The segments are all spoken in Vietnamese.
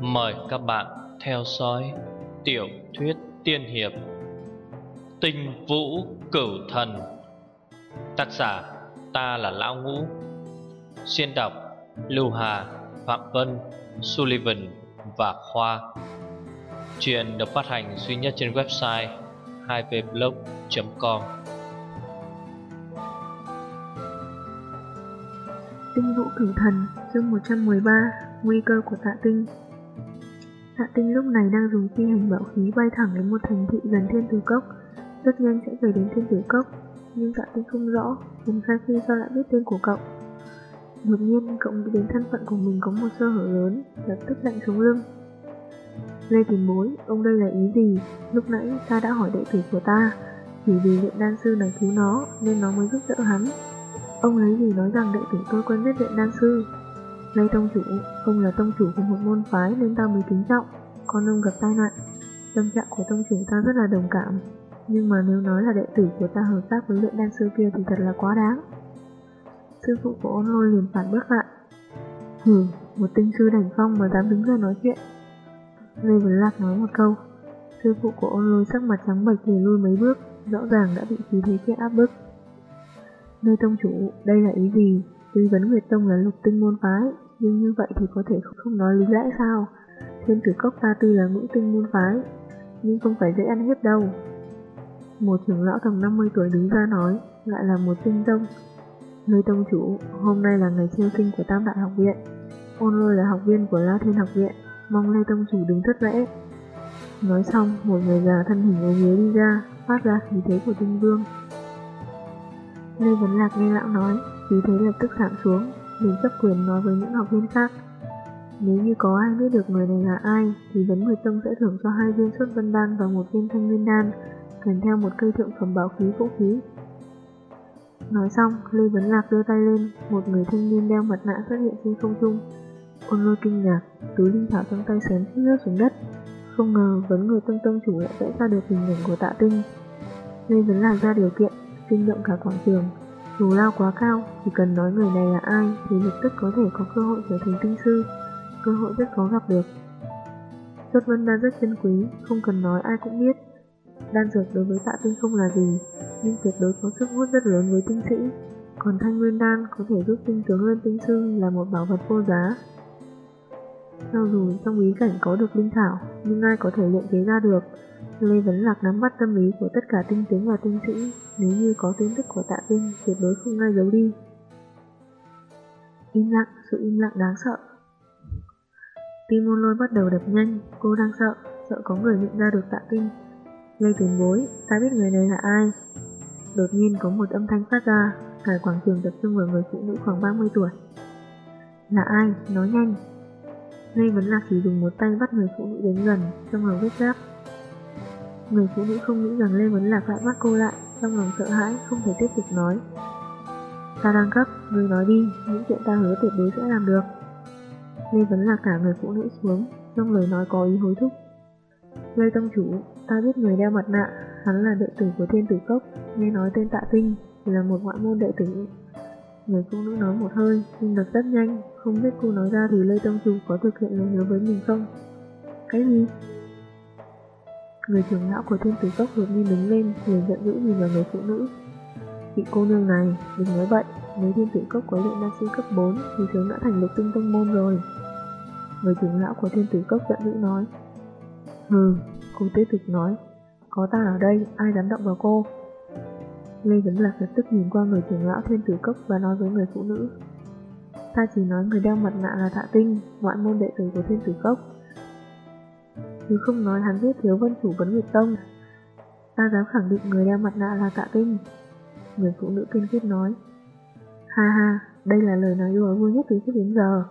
Mời các bạn theo dõi tiểu thuyết tiên hiệp Tinh Vũ Cửu Thần. Tác giả ta là Lão Ngũ. Xuyên đọc Lưu Hà, Phạm Vân, Sullivan và Khoa. Chuyện được phát hành duy nhất trên website 2vblog.com Tinh Vũ Cửu Thần chương 113 Nguy cơ của tạ tinh. Tạ tinh lúc này đang dùng phi hành bảo khí bay thẳng đến một thành thị gần thiên tử cốc. Rất nhanh sẽ về đến thiên tử cốc Nhưng tạ tinh không rõ Hùng Sai Phi sao lại biết tên của cậu. Đột nhiên cậu nghĩ đến thân phận của mình có một sơ hở lớn Lập tức lạnh xuống lưng. Lê tìm bối, ông đây là ý gì? Lúc nãy ta đã hỏi đệ tử của ta Chỉ vì luyện đan sư này cứu nó Nên nó mới giúp đỡ hắn. Ông lấy gì nói rằng đệ tử tôi quen biết luyện đan sư. Lê Tông Chủ, ông là tông chủ của một môn phái nên ta mới kính trọng. Con ông gặp tai nạn. Tâm trạng của tông chủ ta rất là đồng cảm. Nhưng mà nếu nói là đệ tử của ta hợp tác với luyện đan sư kia thì thật là quá đáng. Sư phụ của ôn lôi liền phản bước lại. Hừ, một tinh sư đảnh phong mà dám đứng ra nói chuyện. Lê Vấn Lạc nói một câu. Sư phụ của ôn lôi sắc mặt trắng bệch lùi lui mấy bước Rõ ràng đã bị khí thế kia áp bức. Nơi tông chủ, đây là ý gì? Tuy vấn Nguyệt Tông là lục tinh môn phái, nhưng như vậy thì có thể không nói lý lẽ sao? Thiên tử cốc ta tuy là ngũ tinh môn phái, nhưng không phải dễ ăn hiếp đâu. Một trưởng lão tầm 50 tuổi đứng ra nói, lại là một tinh tông. Nơi tông chủ, hôm nay là ngày chiêu sinh của Tam Đại học viện. Ôn lôi là học viên của La Thiên học viện, mong Lê Tông chủ đứng thất lễ. Nói xong, một người già thân hình ốm yếu đi ra, phát ra khí thế của tinh vương. Lê Vấn Lạc nghe lão nói, khí thế lập tức giảm xuống, mình chấp quyền nói với những học viên khác. Nếu như có ai biết được người này là ai, thì Vấn người Tông sẽ thưởng cho hai viên xuất vân đan và một viên thanh nguyên đan, kèm theo một cây thượng phẩm bảo khí vũ khí. Nói xong, Lê Vấn Lạc đưa tay lên, một người thanh niên đeo mặt nạ xuất hiện trên không trung. Ôn lôi kinh ngạc, túi linh thảo trong tay xém suýt rớt xuống đất. Không ngờ Vấn Người Tông Tông chủ lại vẽ ra được hình ảnh của tạ tinh. Lê Vấn Lạc ra điều kiện, kinh động cả quảng trường. Dù lao quá cao, chỉ cần nói người này là ai thì lập tức có thể có cơ hội trở thành tinh sư. Cơ hội rất khó gặp được. Xuất vân đan rất chân quý, không cần nói ai cũng biết. Đan dược đối với tạ tinh không là gì, nhưng tuyệt đối có sức hút rất lớn với tinh sĩ. Còn thanh nguyên đan có thể giúp tinh tướng lên tinh sư là một bảo vật vô giá. Cho dù trong ý cảnh có được linh thảo, nhưng ai có thể luyện chế ra được Lê Vấn Lạc nắm bắt tâm lý của tất cả tinh tướng và tinh sĩ, nếu như có tin tức của tạ tinh, tuyệt đối không ai giấu đi. Im lặng, sự im lặng đáng sợ. Tim môn lôi bắt đầu đập nhanh, cô đang sợ, sợ có người nhận ra được tạ tinh. Lê tuyển bối, ta biết người này là ai. Đột nhiên có một âm thanh phát ra, cả quảng trường tập trung vào người phụ nữ khoảng 30 tuổi. Là ai? Nói nhanh. Lê Vấn Lạc chỉ dùng một tay bắt người phụ nữ đến gần, trong hầu vết giáp Người phụ nữ không nghĩ rằng Lê Vấn Lạc lại bắt cô lại, trong lòng sợ hãi, không thể tiếp tục nói. Ta đang gấp người nói đi, những chuyện ta hứa tuyệt đối sẽ làm được. Lê Vấn Lạc cả người phụ nữ xuống, trong lời nói có ý hối thúc. Lê Tông Chủ, ta biết người đeo mặt nạ, hắn là đệ tử của thiên tử cốc, nghe nói tên tạ tinh, là một ngoại môn đệ tử. Người phụ nữ nói một hơi, nhưng đập rất nhanh, không biết cô nói ra thì Lê Tông Chủ có thực hiện lời hứa với mình không? Cái gì? Người trưởng lão của thiên tử cốc đột nhiên đứng lên, liền giận dữ nhìn vào người phụ nữ. Vị cô nương này, đừng nói vậy, nếu thiên tử cốc có luyện đan sư cấp 4 thì sớm đã thành lục tinh tông môn rồi. Người trưởng lão của thiên tử cốc giận dữ nói. Hừ, cô tiếp tục nói, có ta ở đây, ai dám động vào cô? Lê Vấn Lạc lập tức nhìn qua người trưởng lão thiên tử cốc và nói với người phụ nữ. Ta chỉ nói người đeo mặt nạ là Thạ Tinh, ngoại môn đệ tử của thiên tử cốc, chứ không nói hắn giết thiếu vân chủ vấn Nguyệt Tông. Ta dám khẳng định người đeo mặt nạ là tạ tinh. Người phụ nữ kiên quyết nói. Ha ha, đây là lời nói đùa vui nhất từ trước đến giờ.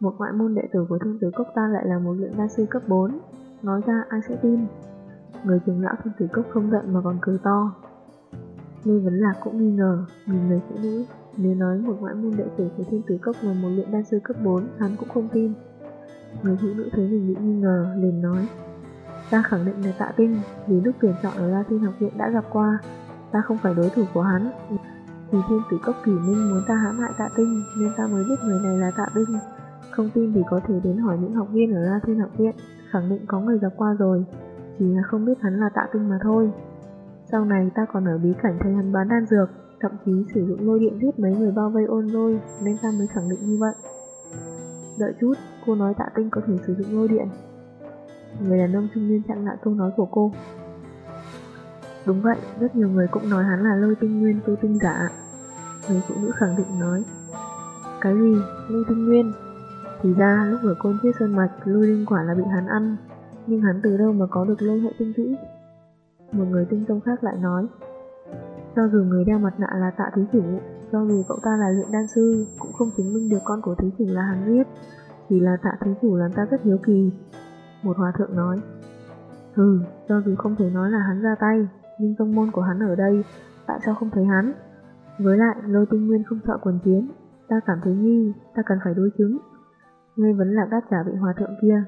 Một ngoại môn đệ tử của thiên tử cốc ta lại là một luyện đan sư cấp 4. Nói ra ai sẽ tin? Người trưởng lão thiên tử cốc không giận mà còn cười to. Lê Vấn Lạc cũng nghi ngờ, nhìn người phụ nữ. Nếu nói một ngoại môn đệ tử của thiên tử cốc là một luyện đan sư cấp 4, hắn cũng không tin. Người phụ nữ thấy mình bị nghi ngờ, liền nói Ta khẳng định là tạ tinh, vì lúc tuyển chọn ở La Thiên học viện đã gặp qua Ta không phải đối thủ của hắn Vì thiên tử cốc kỷ minh muốn ta hãm hại tạ tinh Nên ta mới biết người này là tạ tinh Không tin thì có thể đến hỏi những học viên ở La Thiên học viện, khẳng định có người gặp qua rồi, chỉ là không biết hắn là tạ tinh mà thôi. Sau này ta còn ở bí cảnh thấy hắn bán đan dược, thậm chí sử dụng lôi điện giết mấy người bao vây ôn lôi, nên ta mới khẳng định như vậy. Đợi chút, cô nói tạ tinh có thể sử dụng lôi điện. Người đàn ông trung niên chặn lại câu nói của cô. Đúng vậy, rất nhiều người cũng nói hắn là lôi tinh nguyên tôi tinh giả. Người phụ nữ khẳng định nói. Cái gì? Lôi tinh nguyên? Thì ra lúc ở côn thiết sơn mạch, lôi linh quả là bị hắn ăn. Nhưng hắn từ đâu mà có được lôi hệ tinh kỹ? Một người tinh tông khác lại nói. Cho dù người đeo mặt nạ là tạ thí chủ, cho dù cậu ta là luyện đan sư, cũng không chứng minh được con của thí chủ là hắn giết. Chỉ là tạ thí chủ làm ta rất hiếu kỳ. Một hòa thượng nói. Ừ, cho dù không thể nói là hắn ra tay, nhưng tông môn của hắn ở đây, tại sao không thấy hắn? Với lại, lôi tinh nguyên không sợ quần chiến, ta cảm thấy nghi, ta cần phải đối chứng. Nghe vấn lạc đáp trả vị hòa thượng kia.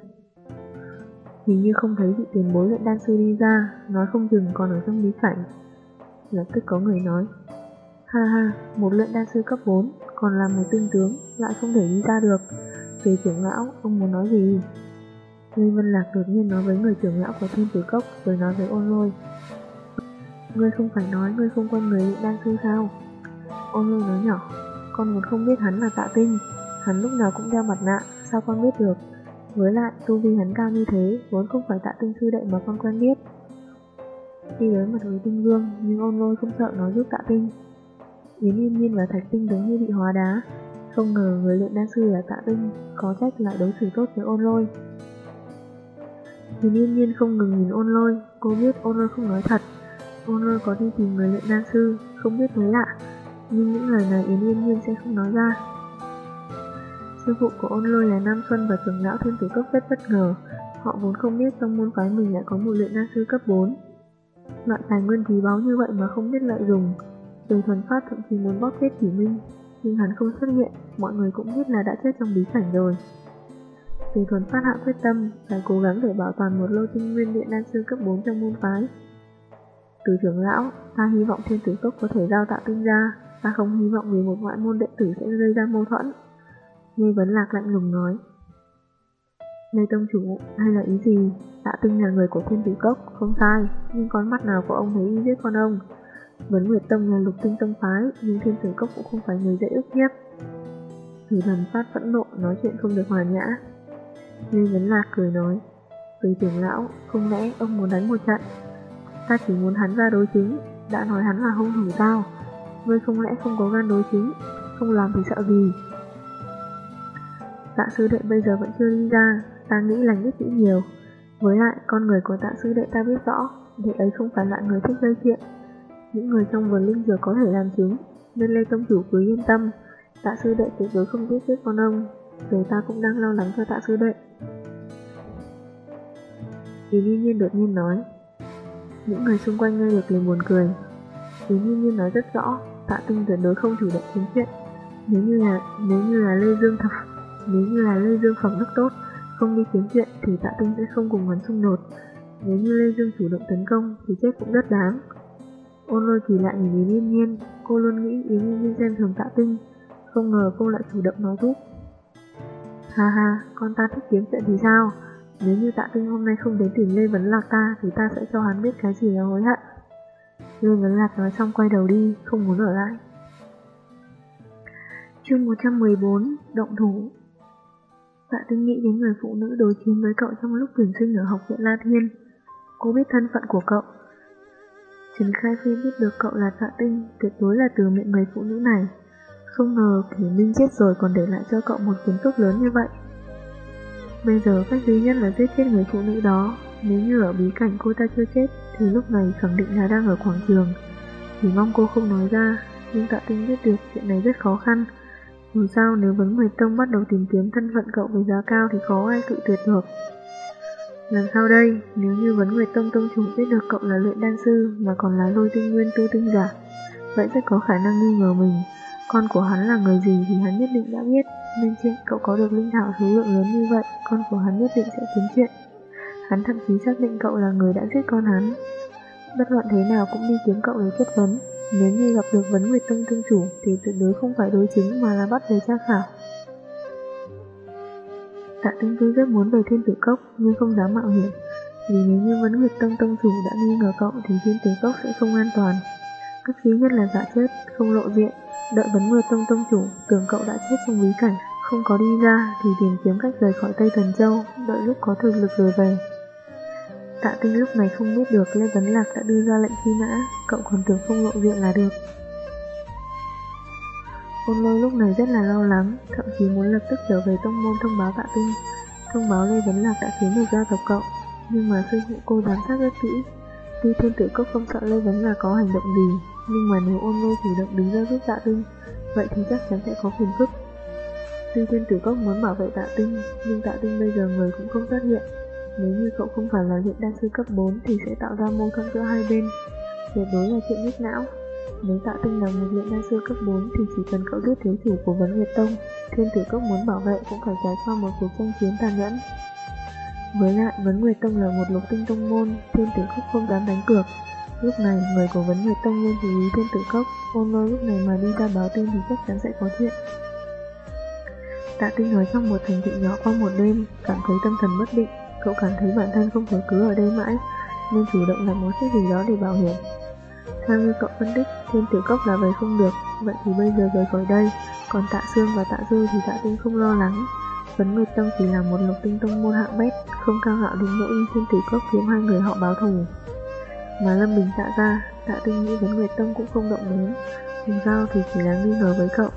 Hình như không thấy vị tiền bối luyện đan sư đi ra, nói không chừng còn ở trong bí cảnh. Lập tức có người nói, ha ha, một luyện đan sư cấp 4, còn làm một tinh tướng, lại không thể đi ra được. Tùy trưởng lão, ông muốn nói gì? Lê Vân Lạc đột nhiên nói với người trưởng lão của thiên tử cốc, rồi nói với ôn lôi. Ngươi không phải nói ngươi không quen người luyện đan sư sao? Ôn lôi nói nhỏ, con muốn không biết hắn là tạ tinh, hắn lúc nào cũng đeo mặt nạ, sao con biết được? Với lại, tu vi hắn cao như thế, vốn không phải tạ tinh sư đệ mà con quen biết. Khi đối mặt với tinh vương, nhưng ôn lôi không sợ nó giúp tạ tinh. Yến yên nhiên và thạch tinh giống như bị hóa đá. Không ngờ người luyện đan sư là tạ tinh, có trách lại đối xử tốt với ôn lôi. Yến yên nhiên không ngừng nhìn ôn lôi, cô biết ôn lôi không nói thật. Ôn lôi có đi tìm người luyện đan sư, không biết mới lạ. Nhưng những lời này Yến yên nhiên sẽ không nói ra. Sư phụ của ôn lôi là Nam Xuân và trưởng lão thiên tử cốc rất bất ngờ. Họ vốn không biết trong môn phái mình lại có một luyện đan sư cấp 4. Loại tài nguyên quý báu như vậy mà không biết lợi dụng. Tề thuần phát thậm chí muốn bóp chết chỉ minh, nhưng hắn không xuất hiện, mọi người cũng biết là đã chết trong bí cảnh rồi. Tề thuần phát hạ quyết tâm, phải cố gắng để bảo toàn một lô tinh nguyên điện đan sư cấp 4 trong môn phái. Từ trưởng lão, ta hy vọng thiên tử cốc có thể giao tạo tinh ra, ta không hy vọng vì một ngoại môn đệ tử sẽ gây ra mâu thuẫn. Nghe Vấn Lạc lạnh lùng nói. Lê Tông Chủ, hay là ý gì? Tạ Tinh là người của thiên tử cốc, không sai, nhưng con mắt nào của ông thấy y giết con ông? Vấn Nguyệt Tông là lục tinh tông phái, nhưng thiên tử cốc cũng không phải người dễ ức hiếp. Thủy thần phát phẫn nộ, nói chuyện không được hòa nhã. Lê Vấn Lạc cười nói, từ trưởng lão, không lẽ ông muốn đánh một trận? Ta chỉ muốn hắn ra đối chứng, đã nói hắn là hung thủ tao. Ngươi không lẽ không có gan đối chứng, không làm thì sợ gì? Tạ sư đệ bây giờ vẫn chưa đi ra, ta nghĩ lành ít nghĩ nhiều. Với lại, con người của tạ sư đệ ta biết rõ, đệ ấy không phải loại người thích gây chuyện. Những người trong vườn linh dược có thể làm chứng, nên Lê Tông Chủ cứ yên tâm. Tạ sư đệ tuyệt đối không giết chết con ông, rồi ta cũng đang lo lắng cho tạ sư đệ. Lý Nhi nhiên đột nhiên nói. Những người xung quanh nghe được liền buồn cười. Lý Nhi nhiên nói rất rõ, tạ tinh tuyệt đối không chủ động kiếm chuyện. Nếu như là nếu như là Lê Dương Thập nếu như là Lê Dương phẩm đức tốt, không đi kiếm chuyện thì tạ tinh sẽ không cùng hắn xung đột. Nếu như Lê Dương chủ động tấn công thì chết cũng rất đáng. Ôn lôi kỳ lại nhìn Yến Yên Nhiên, cô luôn nghĩ Yến Yên Nhiên xem thường tạ tinh, không ngờ cô lại chủ động nói giúp. Ha ha, con ta thích kiếm chuyện thì sao? Nếu như tạ tinh hôm nay không đến tìm Lê Vấn Lạc ta thì ta sẽ cho hắn biết cái gì là hối hận. Lê Vấn Lạc nói xong quay đầu đi, không muốn ở lại. Chương 114 Động thủ Tạ tinh nghĩ đến người phụ nữ đối chiến với cậu trong lúc tuyển sinh ở học viện La Thiên. Cô biết thân phận của cậu. Trần Khai Phi biết được cậu là Tạ Tinh, tuyệt đối là từ miệng người phụ nữ này. Không ngờ Kỷ Minh chết rồi còn để lại cho cậu một kiến thức lớn như vậy. Bây giờ cách duy nhất là giết chết người phụ nữ đó. Nếu như ở bí cảnh cô ta chưa chết, thì lúc này khẳng định là đang ở quảng trường. Chỉ mong cô không nói ra, nhưng Tạ Tinh biết được chuyện này rất khó khăn. Dù sao nếu vấn Nguyệt Tông bắt đầu tìm kiếm thân phận cậu với giá cao thì khó ai cự tuyệt được. Làm sao đây, nếu như vấn Nguyệt Tông Tông chủ biết được cậu là luyện đan sư mà còn là lôi tinh nguyên tư tinh giả, vậy rất có khả năng nghi ngờ mình. Con của hắn là người gì thì hắn nhất định đã biết, nên chuyện cậu có được linh thảo số lượng lớn như vậy, con của hắn nhất định sẽ kiếm chuyện. Hắn thậm chí xác định cậu là người đã giết con hắn. Bất luận thế nào cũng đi kiếm cậu để chất vấn, nếu như gặp được vấn Nguyệt Tông Tông chủ thì tuyệt đối không phải đối chứng mà là bắt về tra khảo. Tạ Tinh Tuy rất muốn về thiên tử cốc nhưng không dám mạo hiểm vì nếu như vấn Nguyệt Tông Tông chủ đã nghi ngờ cậu thì thiên tử cốc sẽ không an toàn. Cách duy nhất là giả chết, không lộ diện, đợi vấn Nguyệt Tông Tông chủ tưởng cậu đã chết trong bí cảnh, không có đi ra thì tìm kiếm cách rời khỏi Tây Thần Châu, đợi lúc có thực lực rồi về. Tạ Tinh lúc này không biết được Lê Vấn Lạc đã đưa ra lệnh truy nã, cậu còn tưởng không lộ diện là được. Ôn lôi lúc này rất là lo lắng, thậm chí muốn lập tức trở về tông môn thông báo tạ tinh. Thông báo Lê Vấn Lạc đã khiến được gia tộc cậu, nhưng mà sư phụ cô giám sát rất kỹ. Tuy thiên tử cốc không sợ Lê Vấn Lạc có hành động gì, nhưng mà nếu ôn lôi chủ động đứng ra giúp tạ tinh, vậy thì chắc chắn sẽ có phiền phức. Tuy thiên tử cốc muốn bảo vệ tạ tinh, nhưng tạ tinh bây giờ người cũng không xuất hiện. Nếu như cậu không phải là luyện đan sư cấp 4 thì sẽ tạo ra mâu thuẫn giữa hai bên. Tuyệt đối là chuyện nhức não. Nếu tạ tinh là một luyện đan sư cấp 4 thì chỉ cần cậu giết thiếu chủ của vấn Nguyệt Tông, thiên tử cốc muốn bảo vệ cũng phải trải qua một cuộc tranh chiến tàn nhẫn. Với lại, vấn Nguyệt Tông là một lục tinh tông môn, thiên tử cốc không dám đánh cược. Lúc này, người của vấn Nguyệt Tông nên chú ý thiên tử cốc, ôn lôi lúc này mà đi ra báo tin thì chắc chắn sẽ có chuyện. Tạ tinh nói trong một thành thị nhỏ qua một đêm, cảm thấy tâm thần bất định, cậu cảm thấy bản thân không thể cứ ở đây mãi, nên chủ động làm một cái gì đó để bảo hiểm. Theo như cậu phân tích, thiên tử cốc là về không được, vậy thì bây giờ rời khỏi đây, còn tạ xương và tạ dư thì tạ tinh không lo lắng. Vấn Nguyệt Tông chỉ là một lục tinh tông môn hạng bét, không cao ngạo đến nỗi thiên tử cốc kiếm hai người họ báo thù. Mà Lâm Bình tạ ra, tạ tinh nghĩ Vấn Nguyệt Tông cũng không động đến, dù Giao thì chỉ là nghi ngờ với cậu.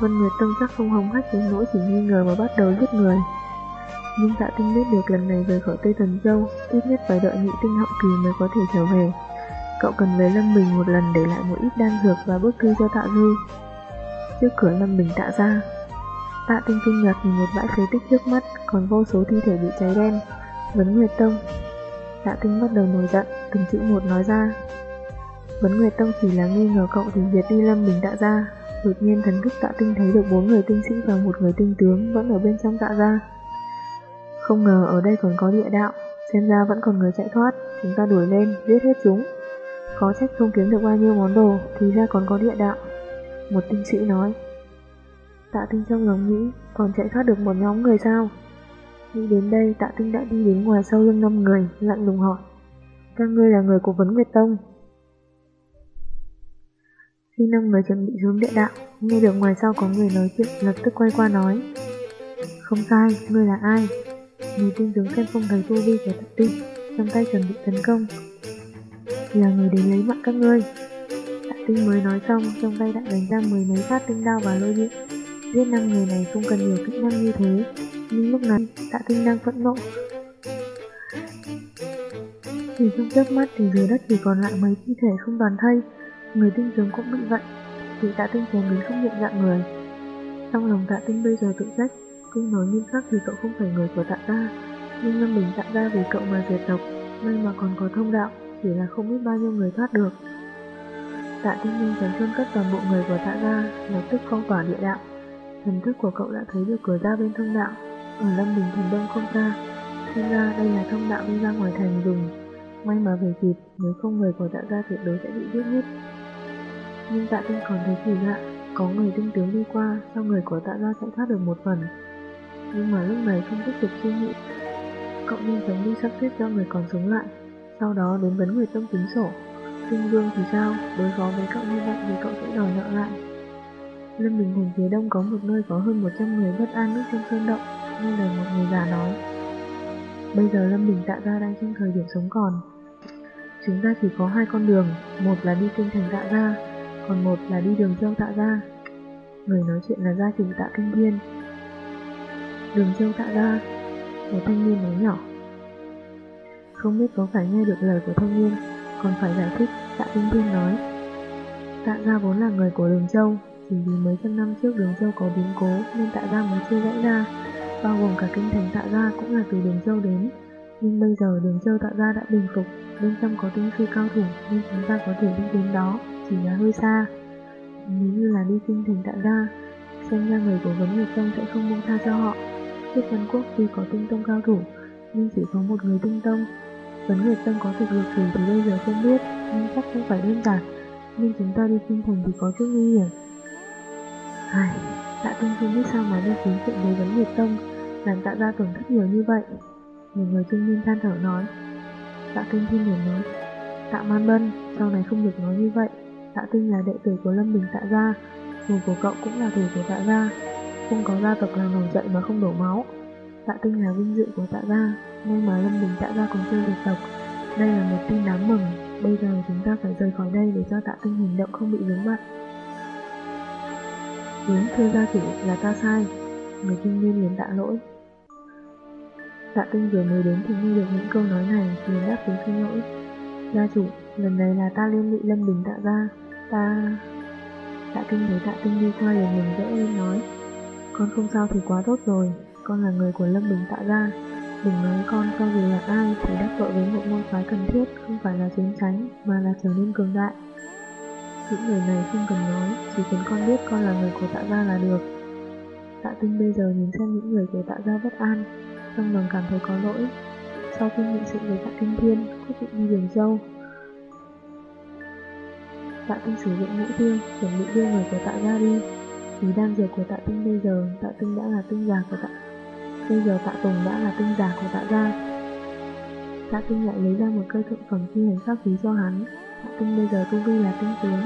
Vân Nguyệt Tông chắc không hống hách đến nỗi chỉ nghi ngờ mà bắt đầu giết người. Nhưng tạ tinh biết được lần này rời khỏi Tây Thần Châu, ít nhất phải đợi nhị tinh hậu kỳ mới có thể trở về. Cậu cần về Lâm Bình một lần để lại một ít đan dược và bức thư cho tạ dư. Trước cửa Lâm Bình tạ ra, tạ tinh kinh ngạc nhìn một bãi phế tích trước mắt, còn vô số thi thể bị cháy đen. Vấn Nguyệt Tông Tạ tinh bắt đầu nổi giận, từng chữ một nói ra. Vấn Nguyệt Tông chỉ là nghi ngờ cậu thì diệt đi Lâm Bình tạ ra. Đột nhiên thần thức tạ tinh thấy được bốn người tinh sĩ và một người tinh tướng vẫn ở bên trong tạ ra. Không ngờ ở đây còn có địa đạo, xem ra vẫn còn người chạy thoát, chúng ta đuổi lên, giết hết chúng. Có trách không kiếm được bao nhiêu món đồ, thì ra còn có địa đạo. Một tinh sĩ nói. Tạ tinh trong lòng nghĩ, còn chạy thoát được một nhóm người sao? Nghĩ đến đây, tạ tinh đã đi đến ngoài sau lưng năm người, lặng lùng hỏi. Các ngươi là người của Vấn Nguyệt Tông. Khi năm người chuẩn bị xuống địa đạo, nghe được ngoài sau có người nói chuyện, lập tức quay qua nói. Không sai, ngươi là ai? Người tinh tướng xem không thấy tu vi của tạ tinh, trong tay chuẩn bị tấn công, là người đến lấy mạng các ngươi. Tạ tinh mới nói xong, trong tay đã đánh ra mười mấy phát tinh đao và lôi điện. Giết năm người này không cần nhiều kỹ năng như thế, nhưng lúc này tạ tinh đang phẫn nộ. Chỉ trong chớp mắt thì dưới đất chỉ còn lại mấy thi thể không toàn thây, người tinh tướng cũng bị vậy, Vì tạ tinh chém đến không nhận dạng người. Trong lòng tạ tinh bây giờ tự trách, cũng nói nghiêm khắc thì cậu không phải người của tạ gia, nhưng năm mình tạ gia vì cậu mà diệt tộc, may mà còn có thông đạo, chỉ là không biết bao nhiêu người thoát được. Tạ Tinh Minh chấn chôn cất toàn bộ người của Tạ gia, lập tức phong tỏa địa đạo. Thần thức của cậu đã thấy được cửa ra bên thông đạo, ở Lâm Bình Thần Đông không xa. Xem ra đây là thông đạo đi ra ngoài thành dùng. May mà về kịp, nếu không người của Tạ gia tuyệt đối sẽ bị giết hết. Nhưng Tạ Tinh còn thấy kỳ lạ, có người tinh tướng đi qua, sau người của Tạ gia sẽ thoát được một phần. Nhưng mà lúc này không tiếp tục suy nghĩ, cậu nhanh chóng đi sắp xếp cho người còn sống lại sau đó đến vấn người tâm tính sổ. Kinh Vương thì sao, đối phó với cậu như vậy thì cậu sẽ đòi nợ lại. Lâm Bình Thành phía đông có một nơi có hơn 100 người bất an nước trong sơn động Nên lời một người già nói. Bây giờ Lâm Bình tạ ra đang trong thời điểm sống còn. Chúng ta chỉ có hai con đường Một là đi kinh thành tạ ra Còn một là đi đường châu tạ ra. Người nói chuyện là gia chủ tạ kinh thiên Đường châu tạ ra Một thanh niên nói nhỏ không biết có phải nghe được lời của thanh niên, còn phải giải thích, tạ tinh thiên nói. Tạ gia vốn là người của đường châu, chỉ vì mấy trăm năm trước đường châu có biến cố nên tạ gia mới chia rẽ ra, bao gồm cả kinh thành tạ gia cũng là từ đường châu đến. Nhưng bây giờ đường châu tạ gia đã bình phục, bên trong có tinh sư cao thủ nên chúng ta có thể đi đến đó, chỉ là hơi xa. Nếu như là đi kinh thành tạ gia, xem ra người của vấn Nhật Tông sẽ không buông tha cho họ. Trước Văn Quốc tuy có tinh tông cao thủ, nhưng chỉ có một người tinh tông, Vấn Nguyệt Tông có thực lực gì thì bây giờ không biết, nhưng chắc không phải đơn giản, nhưng chúng ta đi kinh thành thì có chút nguy hiểm. Ai, tạ tinh không biết sao mà đi kiếm chuyện với Vấn Nguyệt Tông, làm tạ gia tổn thất nhiều như vậy. Một người trung niên than thở nói. Tạ Tinh thiên liền nói. Tạ Man Bân, sau này không được nói như vậy. Tạ Tinh là đệ tử của Lâm Bình Tạ gia, người của cậu cũng là thủ của tạ gia Không có gia tộc nào nổi dậy mà không đổ máu Tạ tinh là vinh dự của tạ gia nhưng mà Lâm Bình tạ gia còn chưa diệt tộc. Đây là một tin đáng mừng. Bây giờ chúng ta phải rời khỏi đây để cho tạ tinh hành động không bị vướng bận. Đúng thưa gia chủ là ta sai. Người kinh niên liền tạ lỗi. Tạ tinh vừa mới đến thì nghe được những câu nói này liền đáp tiếng xin lỗi. Gia chủ, lần này là ta liên lụy Lâm Bình tạ gia. Ta... Tạ Kinh thấy Tạ Tinh đi qua liền mừng rỡ lên nói. Con không sao thì quá tốt rồi. Con là người của Lâm Bình Tạ Gia. Đừng nói con cho dù là ai thì đắc tội với một môn phái cần thiết Không phải là chiến tránh mà là trở nên cường đại Những người này không cần nói Chỉ cần con biết con là người của Tạ Gia là được Tạ Tinh bây giờ nhìn xem những người của Tạ Gia bất an Trong lòng cảm thấy có lỗi Sau khi nghị sự với Tạ Kinh Thiên Quyết định đi đường dâu Tạ Tinh sử dụng mũi tiêu, chuẩn bị đưa người của Tạ gia đi. Vì đang giờ của Tạ Tinh bây giờ, Tạ Tinh đã là tinh giả của Tạ. Bây giờ Tạ Tùng đã là tinh giả của Tạ gia. Tạ Tinh lại lấy ra một cây thượng phẩm thi hành pháp khí cho hắn. Tạ Tinh bây giờ tu vi là tinh tướng.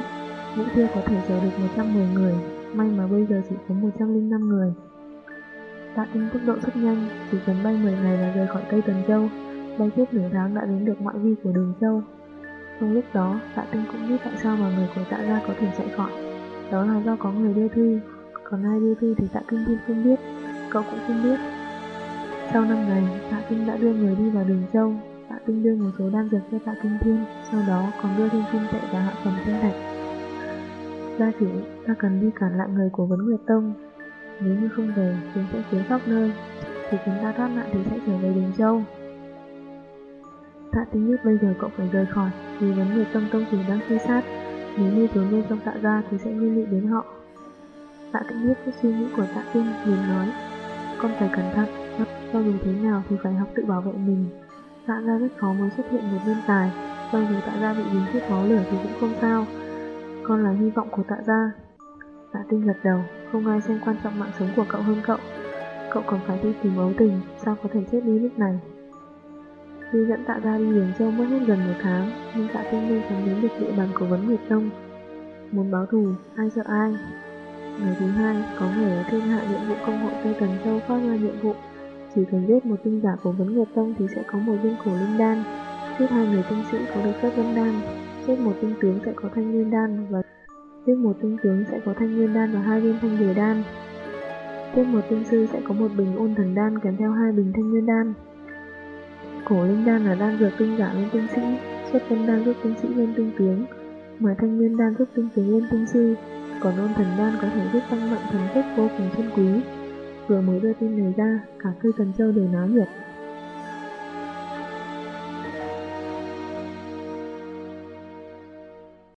Ngũ kia có thể chở được 110 người, may mà bây giờ chỉ có 105 người. Tạ Tinh tốc độ rất nhanh, chỉ cần bay 10 ngày là rời khỏi cây Tần Châu, bay tiếp nửa tháng đã đến được ngoại vi của đường Châu. Trong lúc đó, tạ tinh cũng biết tại sao mà người của tạ gia có thể chạy khỏi. Đó là do có người đưa thư, còn ai đưa thư thì tạ kinh thiên không biết, cậu cũng không biết. Sau năm ngày, tạ tinh đã đưa người đi vào đường châu, tạ tinh đưa một số đan dược cho tạ kinh thiên, sau đó còn đưa thêm kim tệ và hạ phẩm thiên thạch. Gia chủ, ta cần đi cản lại người của Vấn Nguyệt Tông. Nếu như không về, chúng sẽ kiếm khắp nơi, thì chúng ta thoát nạn thì sẽ trở về đường châu. Tạ tinh biết bây giờ cậu phải rời khỏi Vì vấn nguyệt tông tông chủ đang truy sát Nếu như trốn lên trong tạ ra thì sẽ liên lụy đến họ Tạ tinh biết suy nghĩ của tạ tinh liền nói Con phải cẩn thận cho dù thế nào thì phải học tự bảo vệ mình Tạ ra rất khó mới xuất hiện một nhân tài Cho dù tạ ra bị dính chiếc máu lửa thì cũng không sao Con là hy vọng của tạ gia Tạ tinh gật đầu Không ai xem quan trọng mạng sống của cậu hơn cậu Cậu còn phải đi tìm ấu tình Sao có thể chết đi lúc này Đi dẫn tạ ra đi biển châu mất hết gần một tháng, nhưng tạ tinh nhanh chóng đến được địa bàn của vấn Nguyệt Tông. Muốn báo thù, ai sợ ai? Ngày thứ hai, có người ở thiên hạ nhiệm vụ công hội Tây Tần Châu phát ra nhiệm vụ. Chỉ cần giết một tinh giả của vấn Nguyệt Tông thì sẽ có một viên cổ linh đan. Giết hai người tinh sĩ có được phép vân đan. Giết một tinh tướng sẽ có thanh nguyên đan và giết một tinh tướng sẽ có thanh nguyên đan và hai viên thanh điều đan. Giết một tinh sư sẽ có một bình ôn thần đan kèm theo hai bình thanh nguyên đan. Cổ linh đan là đan dược tinh giả lên tinh sĩ, xuất vân đan giúp tinh sĩ lên tinh tướng, mà thanh nguyên đan giúp tinh tướng lên tinh sư, còn ôn thần đan có thể giúp tăng mạnh thần thức vô cùng chân quý. Vừa mới đưa tin này ra, cả cây Cần Châu đều náo nhiệt,